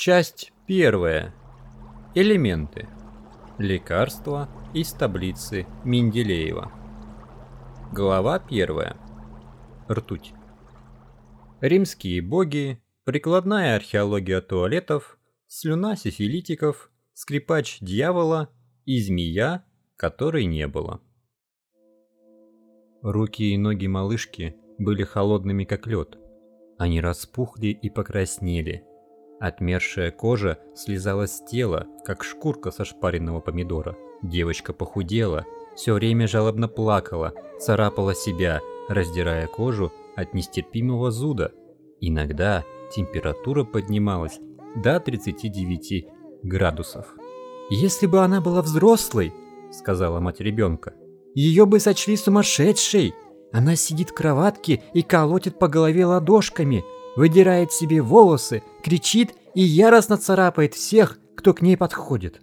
Часть первая. Элементы. Лекарства из таблицы Менделеева. Глава первая. Ртуть. Римские боги, прикладная археология туалетов, слюна сифилитиков, скрипач дьявола и змея, которой не было. Руки и ноги малышки были холодными как лед. Они распухли и покраснели – Отмершая кожа слезала с тела, как шкурка со шпаренного помидора. Девочка похудела, все время жалобно плакала, царапала себя, раздирая кожу от нестерпимого зуда. Иногда температура поднималась до 39 градусов. «Если бы она была взрослой, — сказала мать ребенка, — ее бы сочли сумасшедшей. Она сидит в кроватке и колотит по голове ладошками, выдирает себе волосы, кричит и яростно царапает всех, кто к ней подходит.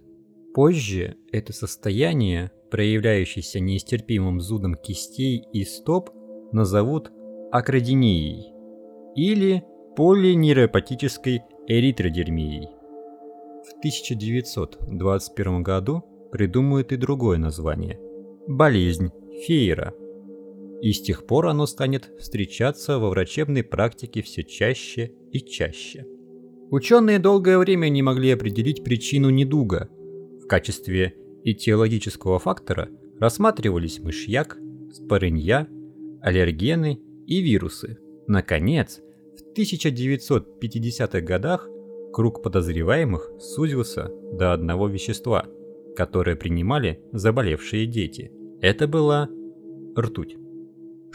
Позже это состояние, проявляющееся нестерпимым зудом кистей и стоп, назовут акродинией или полинейропатической эритродермией. В 1921 году придумают и другое название – болезнь Фейера – и с тех пор оно станет встречаться во врачебной практике все чаще и чаще. Ученые долгое время не могли определить причину недуга. В качестве этиологического фактора рассматривались мышьяк, спорынья, аллергены и вирусы. Наконец, в 1950-х годах круг подозреваемых сузился до одного вещества, которое принимали заболевшие дети. Это была ртуть.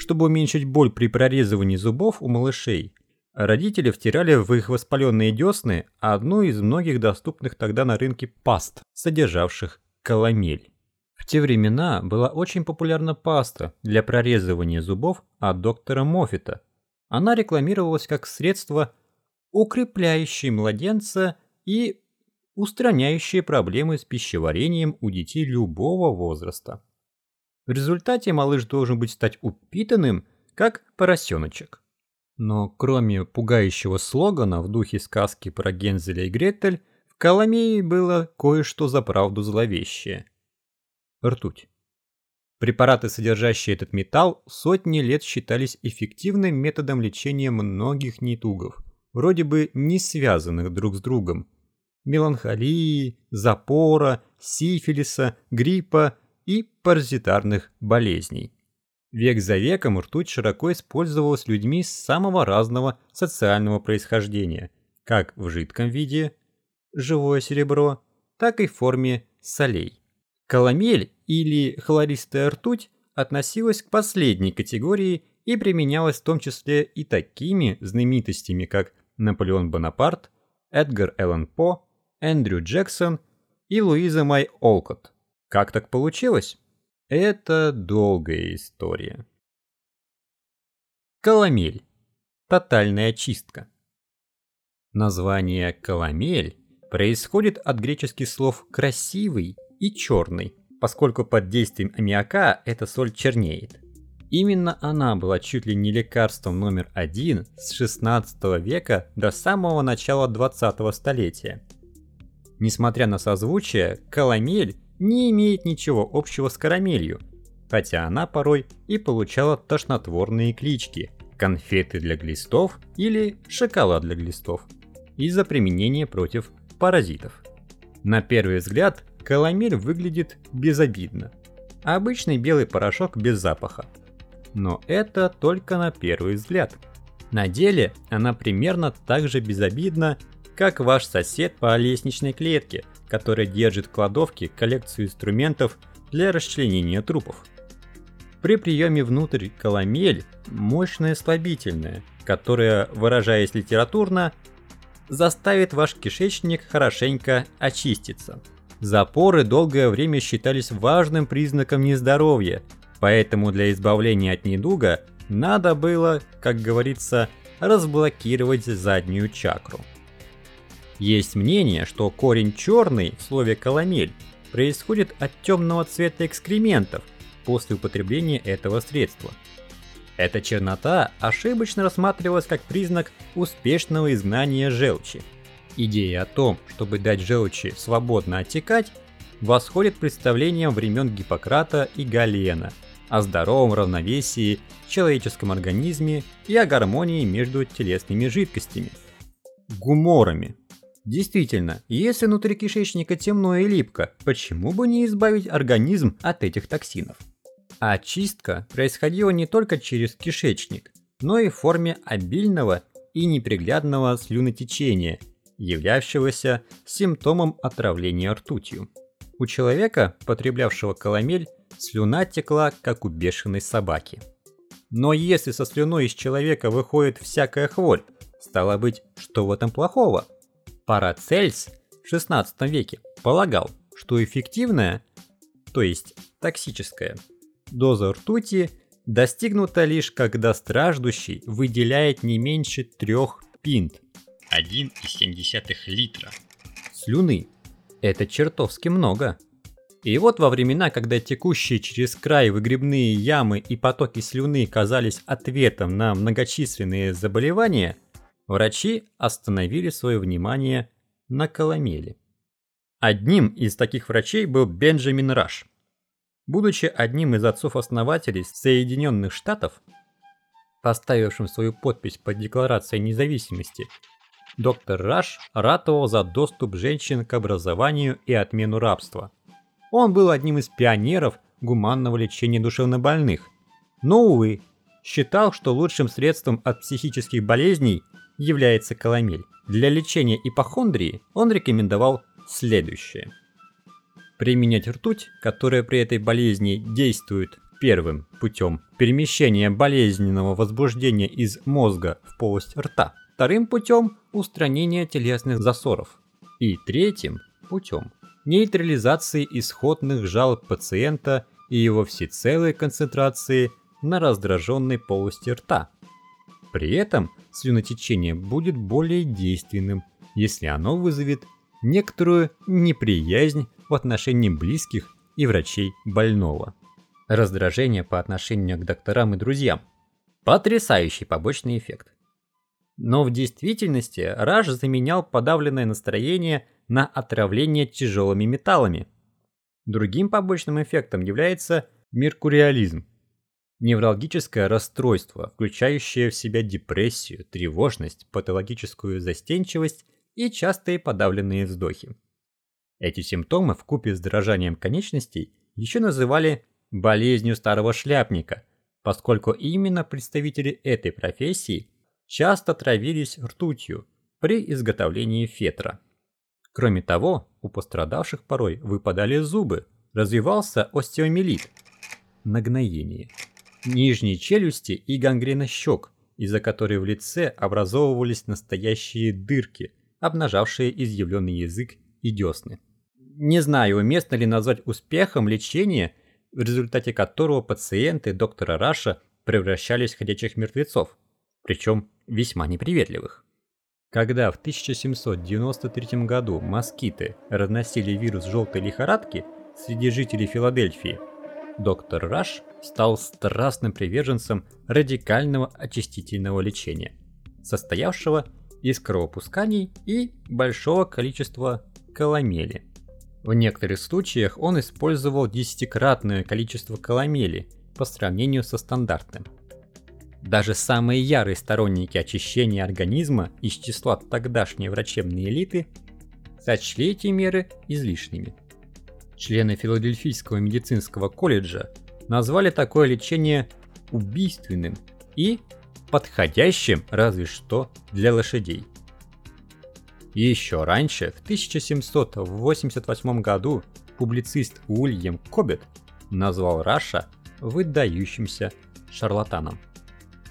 Чтобы уменьшить боль при прорезывании зубов у малышей, родители втирали в их воспаленные десны одну из многих доступных тогда на рынке паст, содержавших каламель. В те времена была очень популярна паста для прорезывания зубов от доктора Моффита. Она рекламировалась как средство, укрепляющее младенца и устраняющее проблемы с пищеварением у детей любого возраста. В результате малыш должен быть стать упитанным, как поросеночек. Но кроме пугающего слогана в духе сказки про Гензеля и Гретель, в Коломее было кое-что за правду зловещее. Ртуть. Препараты, содержащие этот металл, сотни лет считались эффективным методом лечения многих недугов, вроде бы не связанных друг с другом. Меланхолии, запора, сифилиса, гриппа и паразитарных болезней. Век за веком ртуть широко использовалась людьми самого разного социального происхождения, как в жидком виде, живое серебро, так и в форме солей. Коломель или хлористая ртуть относилась к последней категории и применялась в том числе и такими знаменитостями, как Наполеон Бонапарт, Эдгар Эллен По, Эндрю Джексон и Луиза Май Олкотт. Как так получилось? Это долгая история. Коломель. Тотальная чистка. Название «коломель» происходит от греческих слов «красивый» и «черный», поскольку под действием аммиака эта соль чернеет. Именно она была чуть ли не лекарством номер один с 16 века до самого начала 20 столетия. Несмотря на созвучие, коломель не имеет ничего общего с карамелью, хотя она порой и получала тошнотворные клички «конфеты для глистов» или «шоколад для глистов» из-за применения против паразитов. На первый взгляд каламель выглядит безобидно. Обычный белый порошок без запаха. Но это только на первый взгляд. На деле она примерно так же безобидна, как ваш сосед по лестничной клетке, который держит в кладовке коллекцию инструментов для расчленения трупов. При приеме внутрь коломель мощное слабительное, которое, выражаясь литературно, заставит ваш кишечник хорошенько очиститься. Запоры долгое время считались важным признаком нездоровья, поэтому для избавления от недуга надо было, как говорится, разблокировать заднюю чакру. Есть мнение, что корень черный в слове «коломель» происходит от темного цвета экскрементов после употребления этого средства. Эта чернота ошибочно рассматривалась как признак успешного изгнания желчи. Идея о том, чтобы дать желчи свободно оттекать, восходит представлениям времен Гиппократа и Галена о здоровом равновесии в человеческом организме и о гармонии между телесными жидкостями. Гуморами. Действительно, если внутри кишечника темно и липко, почему бы не избавить организм от этих токсинов? А очистка происходила не только через кишечник, но и в форме обильного и неприглядного слюнотечения, являвшегося симптомом отравления ртутью. У человека, потреблявшего коломель, слюна текла, как у бешеной собаки. Но если со слюной из человека выходит всякая хворь, стало быть, что в этом плохого? Парацельс в 16 веке полагал, что эффективная, то есть токсическая, доза ртути достигнута лишь когда страждущий выделяет не меньше трех пинт 1,7 литра слюны. Это чертовски много. И вот во времена, когда текущие через край выгребные ямы и потоки слюны казались ответом на многочисленные заболевания, врачи остановили свое внимание на коломели. Одним из таких врачей был Бенджамин Раш. Будучи одним из отцов-основателей Соединенных Штатов, поставившим свою подпись под Декларацией независимости, доктор Раш ратовал за доступ женщин к образованию и отмену рабства. Он был одним из пионеров гуманного лечения душевнобольных, но, увы, считал, что лучшим средством от психических болезней является коломель. Для лечения ипохондрии он рекомендовал следующее. Применять ртуть, которая при этой болезни действует первым путем перемещения болезненного возбуждения из мозга в полость рта, вторым путем устранения телесных засоров и третьим путем нейтрализации исходных жалоб пациента и его всецелой концентрации на раздраженной полости рта. При этом слюнотечение будет более действенным, если оно вызовет некоторую неприязнь в отношении близких и врачей больного. Раздражение по отношению к докторам и друзьям. Потрясающий побочный эффект. Но в действительности Раш заменял подавленное настроение на отравление тяжелыми металлами. Другим побочным эффектом является меркуриализм, Неврологическое расстройство, включающее в себя депрессию, тревожность, патологическую застенчивость и частые подавленные вздохи. Эти симптомы в купе с дрожанием конечностей еще называли болезнью старого шляпника, поскольку именно представители этой профессии часто травились ртутью при изготовлении фетра. Кроме того, у пострадавших порой выпадали зубы, развивался остеомиелит – нагноение – нижней челюсти и гангрена щек, из-за которой в лице образовывались настоящие дырки, обнажавшие изъявленный язык и десны. Не знаю, уместно ли назвать успехом лечение, в результате которого пациенты доктора Раша превращались в ходячих мертвецов, причем весьма неприветливых. Когда в 1793 году москиты разносили вирус желтой лихорадки среди жителей Филадельфии, доктор Раш стал страстным приверженцем радикального очистительного лечения, состоявшего из кровопусканий и большого количества коломели. В некоторых случаях он использовал десятикратное количество коломели по сравнению со стандартным. Даже самые ярые сторонники очищения организма из числа тогдашней врачебной элиты сочли эти меры излишними. Члены Филадельфийского медицинского колледжа назвали такое лечение убийственным и подходящим разве что для лошадей. еще раньше, в 1788 году, публицист Уильям Кобет назвал Раша выдающимся шарлатаном.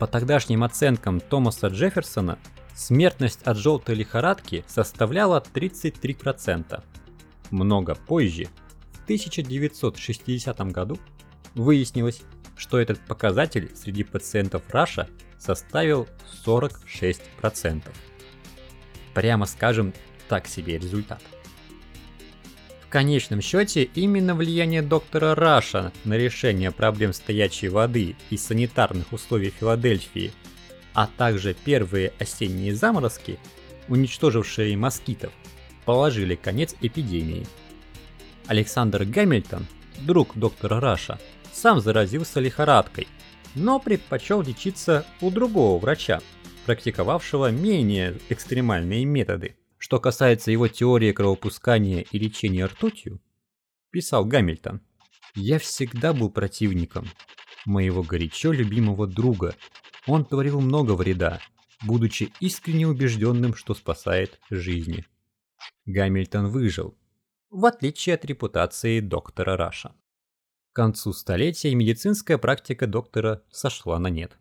По тогдашним оценкам Томаса Джефферсона, смертность от желтой лихорадки составляла 33%. Много позже, в 1960 году, Выяснилось, что этот показатель среди пациентов Раша составил 46%. Прямо скажем, так себе результат. В конечном счете, именно влияние доктора Раша на решение проблем стоячей воды и санитарных условий Филадельфии, а также первые осенние заморозки, уничтожившие москитов, положили конец эпидемии. Александр Гамильтон, друг доктора Раша, сам заразился лихорадкой, но предпочел лечиться у другого врача, практиковавшего менее экстремальные методы. Что касается его теории кровопускания и лечения ртутью, писал Гамильтон, «Я всегда был противником моего горячо любимого друга. Он творил много вреда, будучи искренне убежденным, что спасает жизни. Гамильтон выжил, в отличие от репутации доктора Раша. К концу столетия медицинская практика доктора сошла на нет.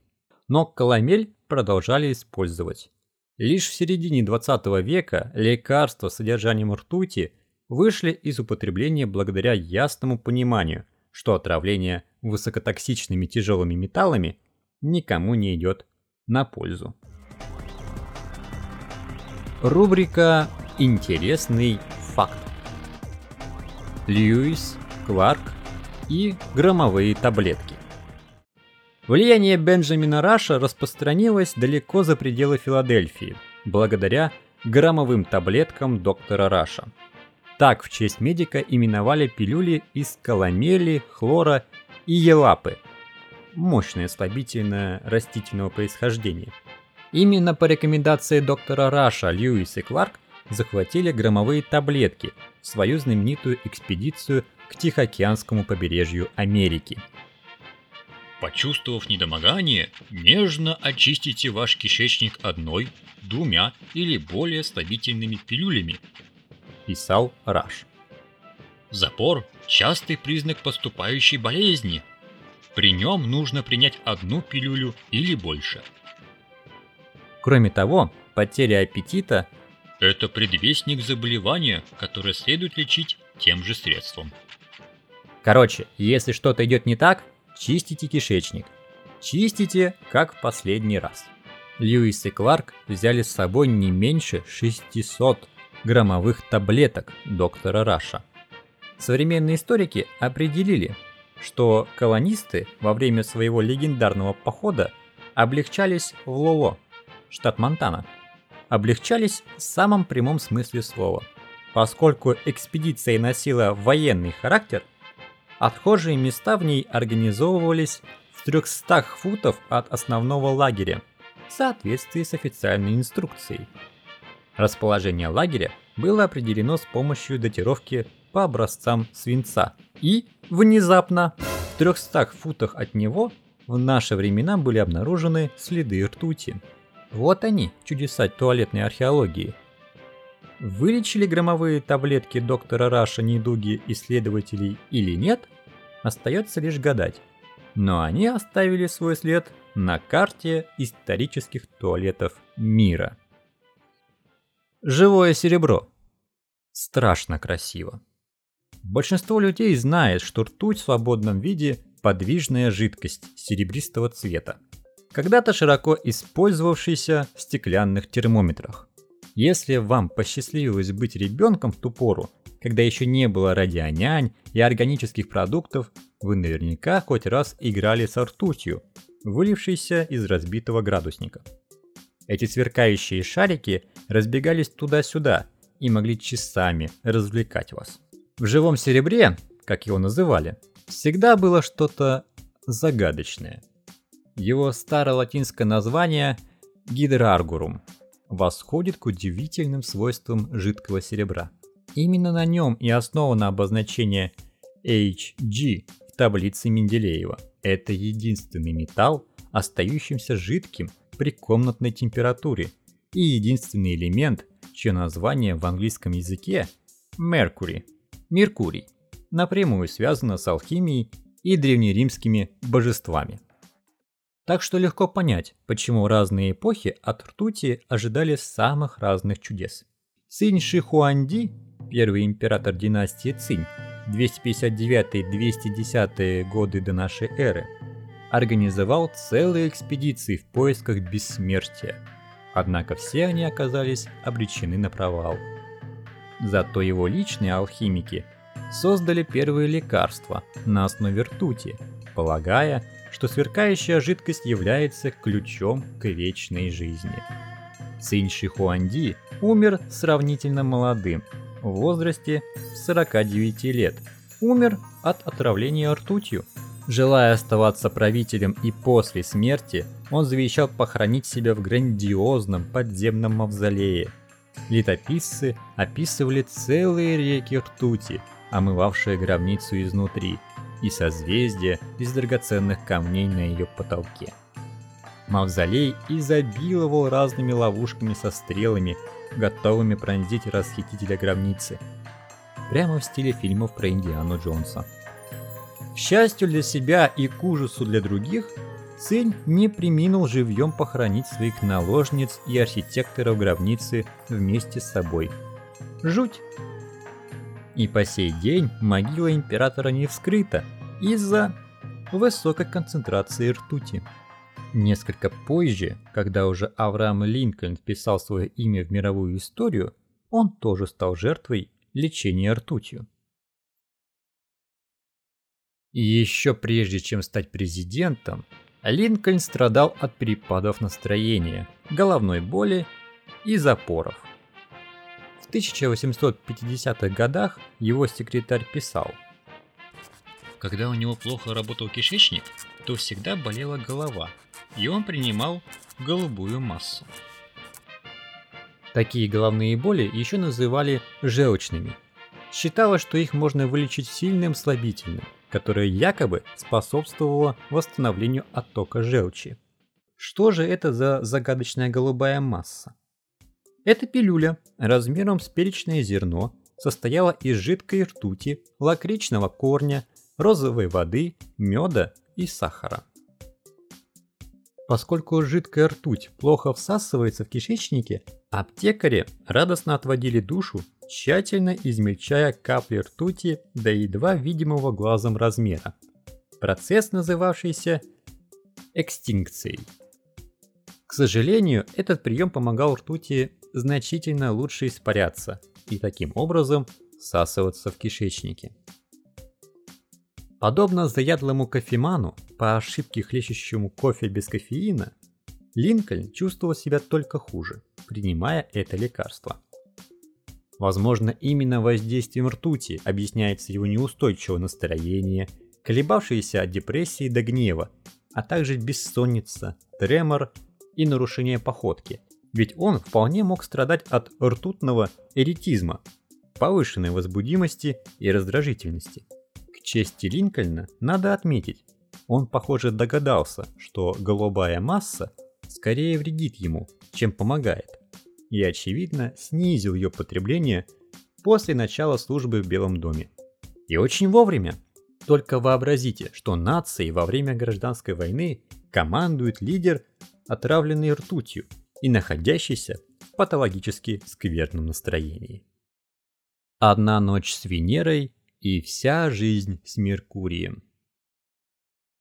Но коломель продолжали использовать. Лишь в середине 20 века лекарства с содержанием ртути вышли из употребления благодаря ясному пониманию, что отравление высокотоксичными тяжелыми металлами никому не идет на пользу. Рубрика «Интересный факт». Льюис, Кларк и громовые таблетки. Влияние Бенджамина Раша распространилось далеко за пределы Филадельфии, благодаря громовым таблеткам доктора Раша. Так в честь медика именовали пилюли из каломели, хлора и ялапы. Мощное слабительное растительного происхождения – Именно по рекомендации доктора Раша, Льюис и Кларк захватили громовые таблетки в свою знаменитую экспедицию к Тихоокеанскому побережью Америки. Почувствовав недомогание, нежно очистите ваш кишечник одной, двумя или более слабительными пилюлями, писал Раш. Запор – частый признак поступающей болезни. При нем нужно принять одну пилюлю или больше – Кроме того, потеря аппетита – это предвестник заболевания, которое следует лечить тем же средством. Короче, если что-то идет не так, чистите кишечник. Чистите, как в последний раз. Льюис и Кларк взяли с собой не меньше 600 граммовых таблеток доктора Раша. Современные историки определили, что колонисты во время своего легендарного похода облегчались в Лоло – штат Монтана, облегчались в самом прямом смысле слова. Поскольку экспедиция носила военный характер, отхожие места в ней организовывались в 300 футов от основного лагеря в соответствии с официальной инструкцией. Расположение лагеря было определено с помощью датировки по образцам свинца. И, внезапно, в 300 футах от него в наши времена были обнаружены следы ртути. Вот они, чудеса туалетной археологии. Вылечили громовые таблетки доктора Раша недуги исследователей или нет, остается лишь гадать. Но они оставили свой след на карте исторических туалетов мира. Живое серебро. Страшно красиво. Большинство людей знает, что ртуть в свободном виде – подвижная жидкость серебристого цвета когда-то широко использовавшийся в стеклянных термометрах. Если вам посчастливилось быть ребенком в ту пору, когда еще не было радионянь и органических продуктов, вы наверняка хоть раз играли с ртутью, вылившейся из разбитого градусника. Эти сверкающие шарики разбегались туда-сюда и могли часами развлекать вас. В живом серебре, как его называли, всегда было что-то загадочное. Его старолатинское название гидраргурум восходит к удивительным свойствам жидкого серебра. Именно на нем и основано обозначение HG в таблице Менделеева. Это единственный металл, остающимся жидким при комнатной температуре и единственный элемент, чье название в английском языке Mercury, Меркурий, напрямую связано с алхимией и древнеримскими божествами. Так что легко понять, почему разные эпохи от ртути ожидали самых разных чудес. Цинь Ши Хуанди, первый император династии Цинь, 259-210 годы до нашей эры, организовал целые экспедиции в поисках бессмертия. Однако все они оказались обречены на провал. Зато его личные алхимики создали первые лекарства на основе ртути, полагая, что сверкающая жидкость является ключом к вечной жизни. Цинь Шихуанди умер сравнительно молодым, в возрасте 49 лет. Умер от отравления ртутью. Желая оставаться правителем и после смерти, он завещал похоронить себя в грандиозном подземном мавзолее. Летописцы описывали целые реки ртути, омывавшие гробницу изнутри, и созвездия из драгоценных камней на ее потолке. Мавзолей изобиловал разными ловушками со стрелами, готовыми пронзить расхитителя гробницы. Прямо в стиле фильмов про Индиану Джонса. К счастью для себя и к ужасу для других, Цинь не приминул живьем похоронить своих наложниц и архитекторов гробницы вместе с собой. Жуть! И по сей день могила императора не вскрыта из-за высокой концентрации ртути. Несколько позже, когда уже Авраам Линкольн вписал свое имя в мировую историю, он тоже стал жертвой лечения ртутью. Еще прежде чем стать президентом, Линкольн страдал от перепадов настроения, головной боли и запоров. В 1850-х годах его секретарь писал Когда у него плохо работал кишечник, то всегда болела голова, и он принимал голубую массу. Такие головные боли еще называли желчными. Считалось, что их можно вылечить сильным слабительным, которое якобы способствовало восстановлению оттока желчи. Что же это за загадочная голубая масса? Эта пилюля размером с перечное зерно состояла из жидкой ртути, лакричного корня, розовой воды, меда и сахара. Поскольку жидкая ртуть плохо всасывается в кишечнике, аптекари радостно отводили душу, тщательно измельчая капли ртути до едва видимого глазом размера. Процесс, называвшийся экстинкцией. К сожалению, этот прием помогал ртути значительно лучше испаряться и таким образом всасываться в кишечнике. Подобно заядлому кофеману, по ошибке хлещущему кофе без кофеина, Линкольн чувствовал себя только хуже, принимая это лекарство. Возможно, именно воздействием ртути объясняется его неустойчивое настроение, колебавшееся от депрессии до гнева, а также бессонница, тремор и нарушение походки, ведь он вполне мог страдать от ртутного эритизма, повышенной возбудимости и раздражительности. К чести Линкольна надо отметить, он, похоже, догадался, что голубая масса скорее вредит ему, чем помогает, и, очевидно, снизил ее потребление после начала службы в Белом доме. И очень вовремя. Только вообразите, что нацией во время гражданской войны командует лидер, отравленный ртутью и находящийся в патологически скверном настроении. Одна ночь с Венерой и вся жизнь с Меркурием.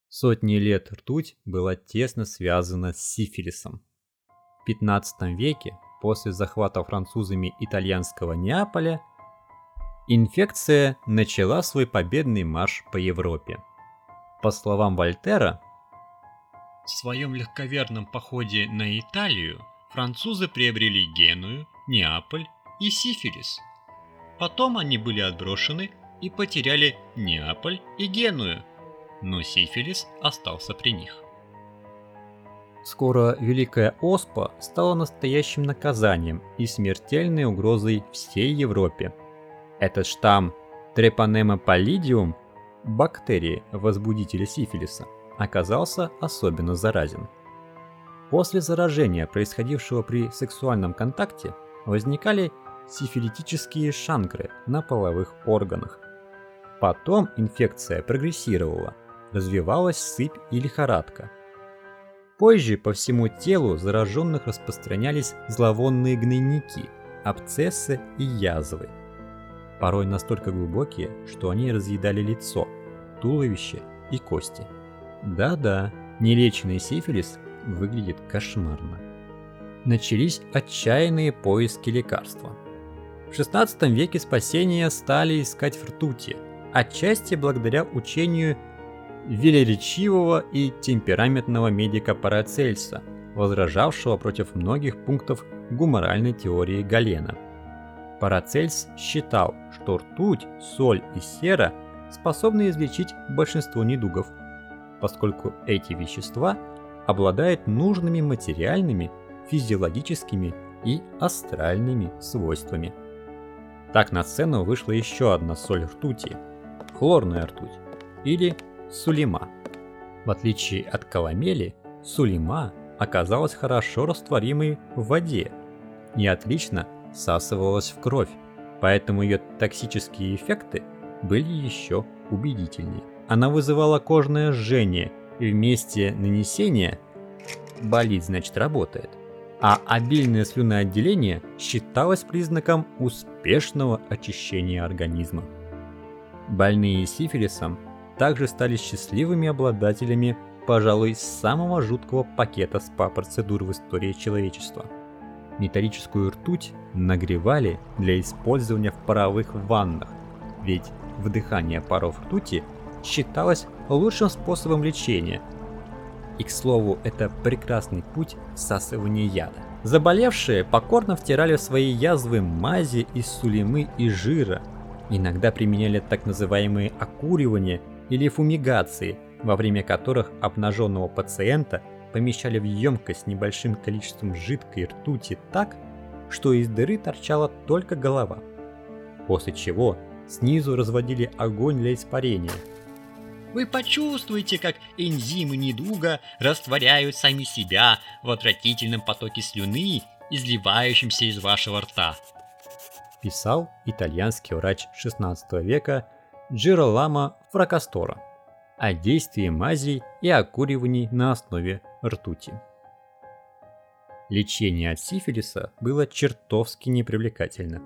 Сотни лет ртуть была тесно связана с сифилисом. В 15 веке, после захвата французами итальянского Неаполя, инфекция начала свой победный марш по Европе. По словам Вольтера, в своем легковерном походе на Италию французы приобрели Геную, Неаполь и сифилис. Потом они были отброшены и потеряли Неаполь и Геную, но сифилис остался при них. Скоро Великая Оспа стала настоящим наказанием и смертельной угрозой всей Европе. Этот штамм Treponema pallidum, бактерии возбудителя сифилиса, оказался особенно заразен. После заражения, происходившего при сексуальном контакте, возникали сифилитические шанкры на половых органах. Потом инфекция прогрессировала – развивалась сыпь и лихорадка. Позже по всему телу зараженных распространялись зловонные гнойники, абсцессы и язвы. Порой настолько глубокие, что они разъедали лицо, туловище и кости. Да-да, нелеченный сифилис выглядит кошмарно. Начались отчаянные поиски лекарства. В 16 веке спасения стали искать в ртути, отчасти благодаря учению велеречивого и темпераментного медика Парацельса, возражавшего против многих пунктов гуморальной теории Галена. Парацельс считал, что ртуть, соль и сера способны излечить большинство недугов, поскольку эти вещества обладают нужными материальными, физиологическими и астральными свойствами. Так на сцену вышла еще одна соль ртути – хлорная ртуть или сулима. В отличие от каламели, сулима оказалась хорошо растворимой в воде и отлично всасывалась в кровь, поэтому ее токсические эффекты были еще убедительнее. Она вызывала кожное жжение и вместе нанесения болит значит работает а обильное слюноотделение считалось признаком успешного очищения организма. Больные сифилисом также стали счастливыми обладателями, пожалуй, самого жуткого пакета СПА-процедур в истории человечества. Металлическую ртуть нагревали для использования в паровых ваннах, ведь вдыхание паров ртути считалось лучшим способом лечения – и, к слову, это прекрасный путь всасывания яда. Заболевшие покорно втирали в свои язвы мази из сулимы и жира. Иногда применяли так называемые окуривания или фумигации, во время которых обнаженного пациента помещали в емкость с небольшим количеством жидкой ртути так, что из дыры торчала только голова. После чего снизу разводили огонь для испарения – вы почувствуете, как энзимы недуга растворяют сами себя в отвратительном потоке слюны, изливающемся из вашего рта. Писал итальянский врач XVI века Джироламо Фракастора о действии мазей и окуриваний на основе ртути. Лечение от сифилиса было чертовски непривлекательно.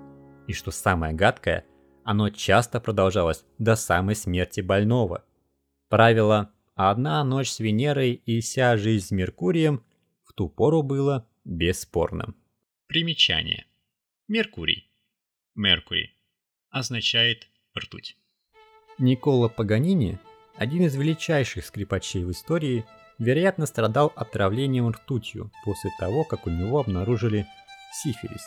И что самое гадкое, оно часто продолжалось до самой смерти больного – Правило «одна ночь с Венерой и вся жизнь с Меркурием» в ту пору было бесспорным. Примечание. Меркурий. Меркурий означает ртуть. Никола Паганини, один из величайших скрипачей в истории, вероятно страдал отравлением ртутью после того, как у него обнаружили сифилис.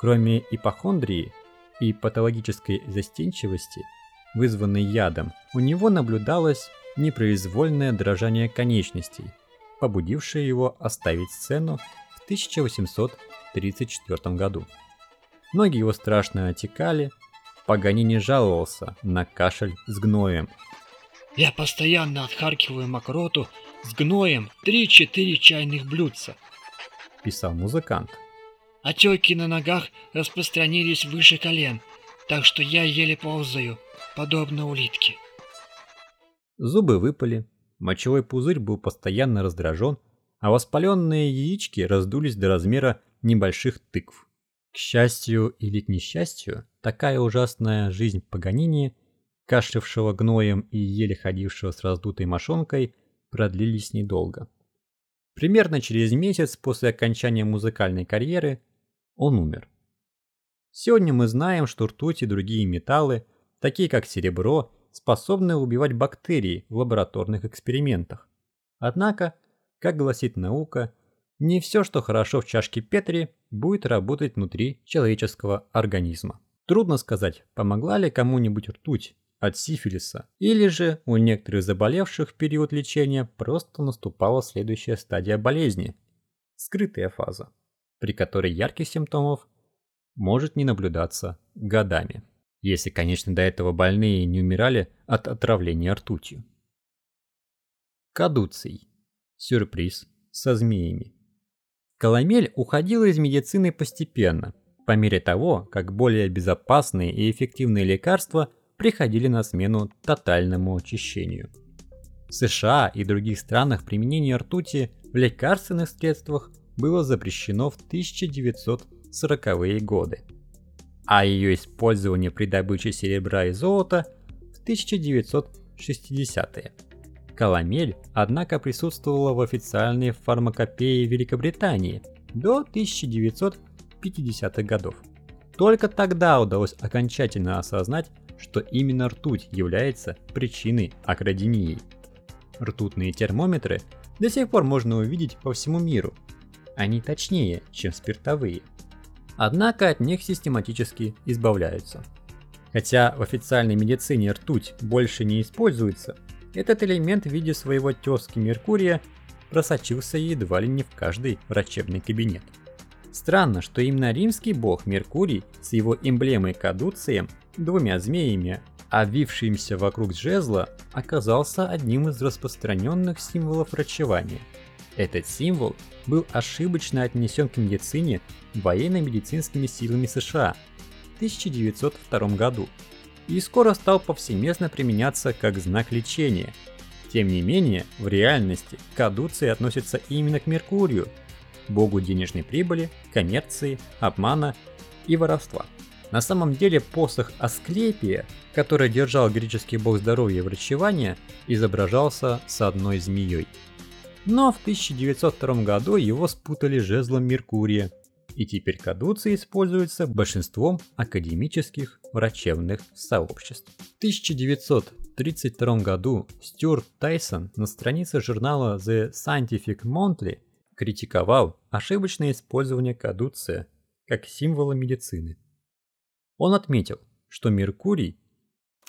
Кроме ипохондрии и патологической застенчивости – вызванный ядом, у него наблюдалось непроизвольное дрожание конечностей, побудившее его оставить сцену в 1834 году. Ноги его страшно отекали, Паганини жаловался на кашель с гноем. «Я постоянно отхаркиваю мокроту с гноем 3-4 чайных блюдца», – писал музыкант. «Отеки на ногах распространились выше колен, так что я еле ползаю подобно улитке. Зубы выпали, мочевой пузырь был постоянно раздражен, а воспаленные яички раздулись до размера небольших тыкв. К счастью или к несчастью, такая ужасная жизнь Паганини, кашлявшего гноем и еле ходившего с раздутой мошонкой, продлились недолго. Примерно через месяц после окончания музыкальной карьеры он умер. Сегодня мы знаем, что ртуть и другие металлы такие как серебро, способны убивать бактерии в лабораторных экспериментах. Однако, как гласит наука, не все, что хорошо в чашке Петри, будет работать внутри человеческого организма. Трудно сказать, помогла ли кому-нибудь ртуть от сифилиса, или же у некоторых заболевших в период лечения просто наступала следующая стадия болезни – скрытая фаза, при которой ярких симптомов может не наблюдаться годами если, конечно, до этого больные не умирали от отравления ртутью. Кадуций. Сюрприз со змеями. Коломель уходила из медицины постепенно, по мере того, как более безопасные и эффективные лекарства приходили на смену тотальному очищению. В США и других странах применение ртути в лекарственных средствах было запрещено в 1940-е годы а ее использование при добыче серебра и золота в 1960-е. Каламель, однако, присутствовала в официальной фармакопее Великобритании до 1950-х годов. Только тогда удалось окончательно осознать, что именно ртуть является причиной акродинии. Ртутные термометры до сих пор можно увидеть по всему миру. они точнее, чем спиртовые. Однако от них систематически избавляются. Хотя в официальной медицине ртуть больше не используется, этот элемент в виде своего тезки Меркурия просочился едва ли не в каждый врачебный кабинет. Странно, что именно римский бог Меркурий с его эмблемой кадуцием, двумя змеями, обвившимся вокруг жезла, оказался одним из распространенных символов врачевания. Этот символ был ошибочно отнесен к медицине военно-медицинскими силами США в 1902 году и скоро стал повсеместно применяться как знак лечения. Тем не менее, в реальности кадуции относятся именно к Меркурию, богу денежной прибыли, коммерции, обмана и воровства. На самом деле посох Асклепия, который держал греческий бог здоровья и врачевания, изображался с одной змеей. Но в 1902 году его спутали жезлом Меркурия, и теперь кадуция используется большинством академических врачебных сообществ. В 1932 году Стюарт Тайсон на странице журнала The Scientific Monthly критиковал ошибочное использование кадуция как символа медицины. Он отметил, что Меркурий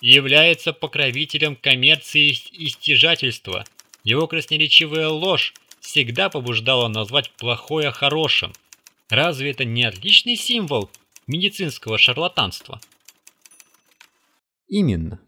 является покровителем коммерции и стяжательства. Его красноречивая ложь всегда побуждала назвать плохое хорошим. Разве это не отличный символ медицинского шарлатанства? Именно.